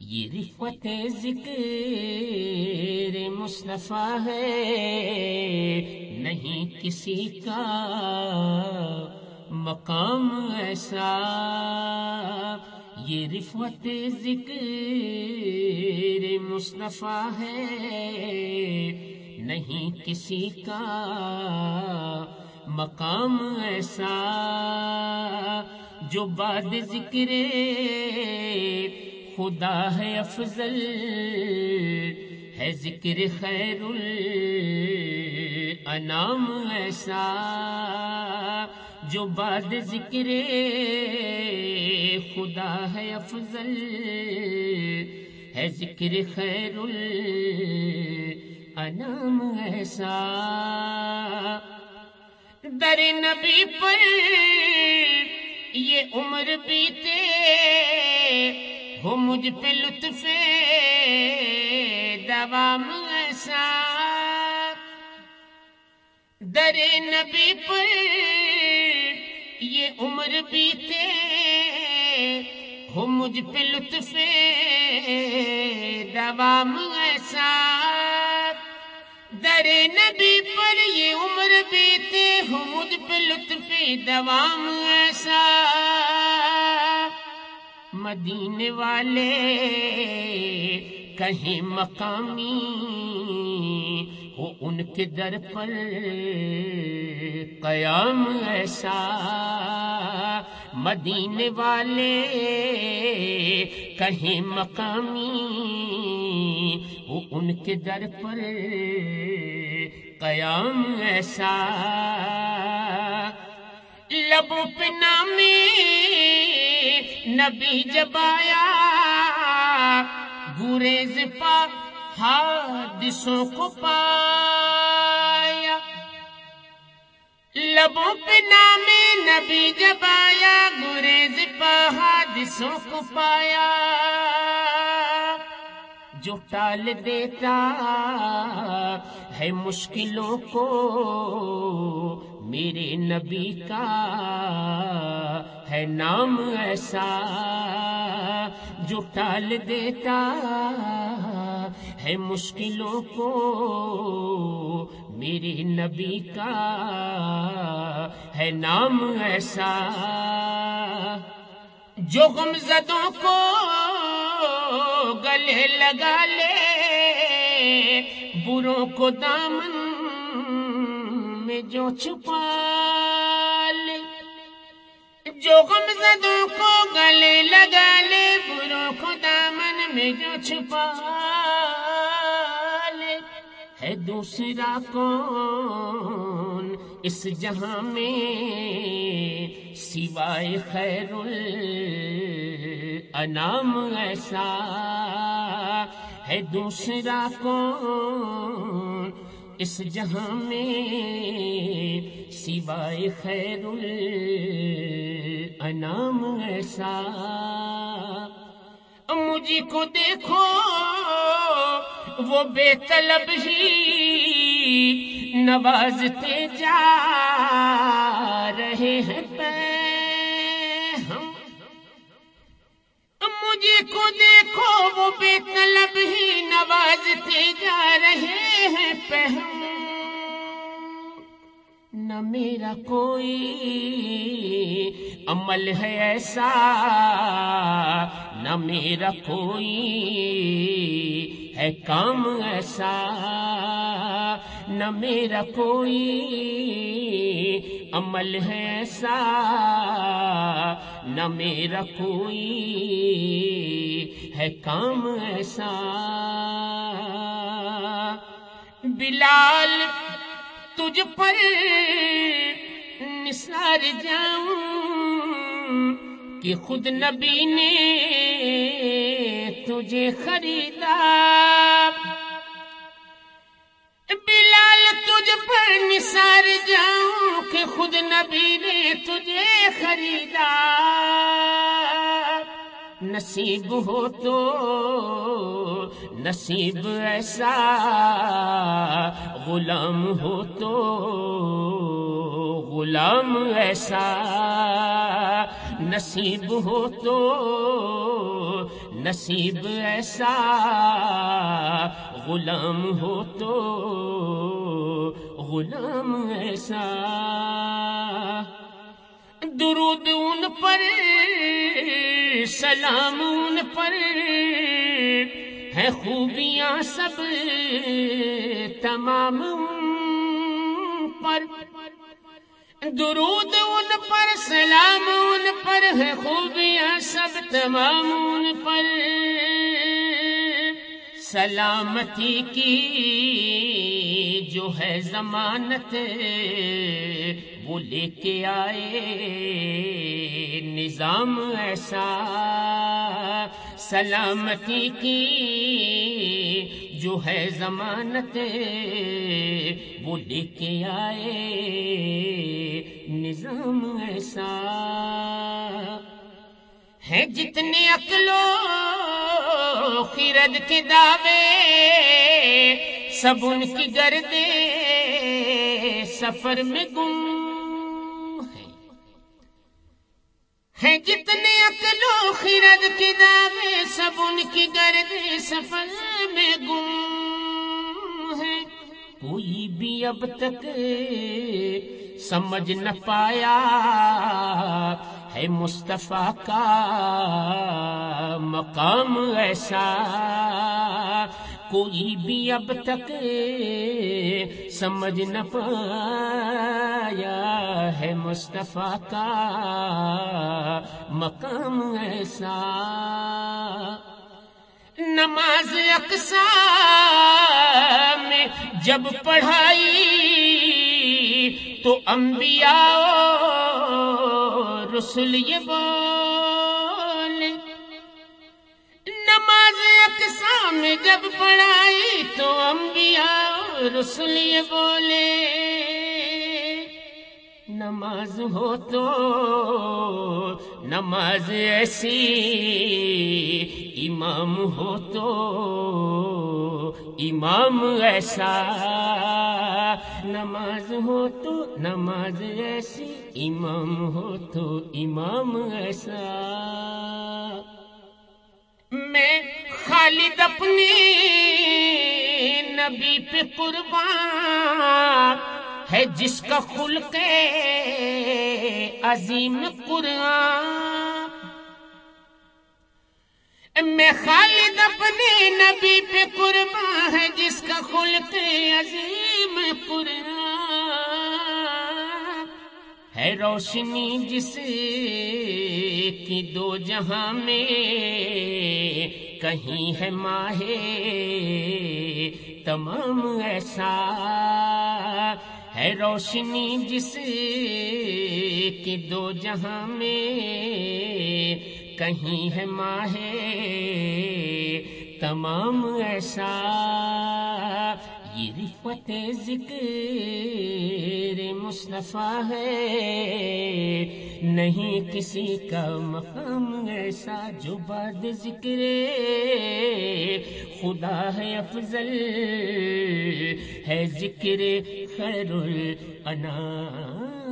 یہ رفت ذکر مصطفیٰ ہے۔ نہیں کسی کا مقام ایسا۔ یہ رفت ذکر مصطفیٰ ہے۔ نہیں کسی کا مقام ایسا۔ جو بعد ذکر خدا ہے افضل، ہے ذکر خیر الانام ایسا جو بعد ذکر خدا ہے افضل، ہے ذکر خیر الانام ایسا۔ در نبی پر یہ عمر بیتے ہو مجھ پہ لطف دوام ایسا در نبی پر یہ عمر بیتے، ہو مجھ پہ لطف دوام ایسا در نبی پر یہ عمر بیتے، ہو مجھ پہ لطف دوام ایسا مدینے والے، کہیں مقامی ہو ان کے در پر قیام ایسا۔ مدینے والے، کہیں مقامی ہو ان کے در پر قیام ایسا۔ لبوں پہ نامی نبی جب آیا، گریز پا، حادثوں کو پایا۔ لبوں پہ نام نبی جب آیا، گریز پا، حادثوں کو پایا۔ جو ٹال دیتا ہے مشکلوں کو میرے نبی کا ہے نام ایسا جو ٹال دیتا ہے مشکلوں کو میرے نبی کا ہے نام ایسا جو غم زدوں کو گلے لگا لے، بروں کو دامن میں جو چھپا لے، جو غم زدوں کو گلے لگا لے بروں کو دامن میں جو چھپا لے۔ ہے دوسرا کون اس جہاں میں؟ سوائے خیر الانام ایسا۔ ہے دوسرا کون اس جہاں میں سوائے خیر الانام ایسا۔ مجھے کو دیکھو، وہ بے طلب ہی نوازتے جا رہے ہیں ہم مجھے کو دیکھو، وہ بے طلب ہی نوازتے جا رہے ہیں پہ ہم نہ میرا کوئی عمل ہے ایسا۔ نہ میرا کوئی ہے کام ایسا۔ نہ میرا کوئی عمل ہے ایسا۔ نہ میرا کوئی ہے کام ایسا۔ بلال، تجھ پر نثار جاؤں کہ خود نبی نے تجھے خریدا۔ بلال، تجھ پر نثار جاؤں کہ خود نبی نے تجھے خریدا۔ نصیب ہو تو نصیب ایسا غلام ہو تو غلام ایسا نصیب ہو تو نصیب ایسا غلام ہو تو غلام ایسا درود ان پر سلام ان پر ہے خوبیاں سب تمام پر۔ درود ان پر، سلام ان پر ہے خوبیاں سب تمام ان پر۔ سلامتی کی جو ہے ضمانت، وہ لے کے آئے نظام ایسا۔ سلامتی کی جو ہے ضمانت، وہ لے کے آئے نظام ایسا۔ ہے جتنے اکلو خرد کے دعوے، سب ان کی گردے سفر میں گم ہے جتنے اکلو خرد کے دعوے، سب ان کی گردے سفر میں گم ہے کوئی بھی اب تک سمجھ نہ پایا ہے مصطفیٰ کا مقام ایسا۔ کوئی بھی اب تک سمجھ نہ پایا ہے مصطفیٰ کا مقام ایسا۔ نماز اقسا میں جب پڑھائی تو انبیاء رسول یہ بول۔ نماز اقسام جب پڑھائی تو انبیاء رسول یہ بولے۔ نماز ہو تو نماز ایسی امام ہو تو امام ایسا نماز ہو تو نماز ایسی امام ہو تو امام ایسا میں خالد اپنی نبی پہ قربان ہے جس کا خلق عظیم قرآن. میں خالد اپنے نبی پہ قربان ہے، جس کا خلق عظیم قرآن. ہے روشنی جس کی دو جہاں میں کہیں ہے ماہ تمام ایسا ہے روشنی جس کی دو جہاں میں کہیں ہے ماہ تمام ایسا، یہ رفت ذکر مصطفیٰ ہے۔ نہیں کسی کا مقام ایسا جو بعد ذکر خدا ہے افضل، ہے ذکر خیر الانام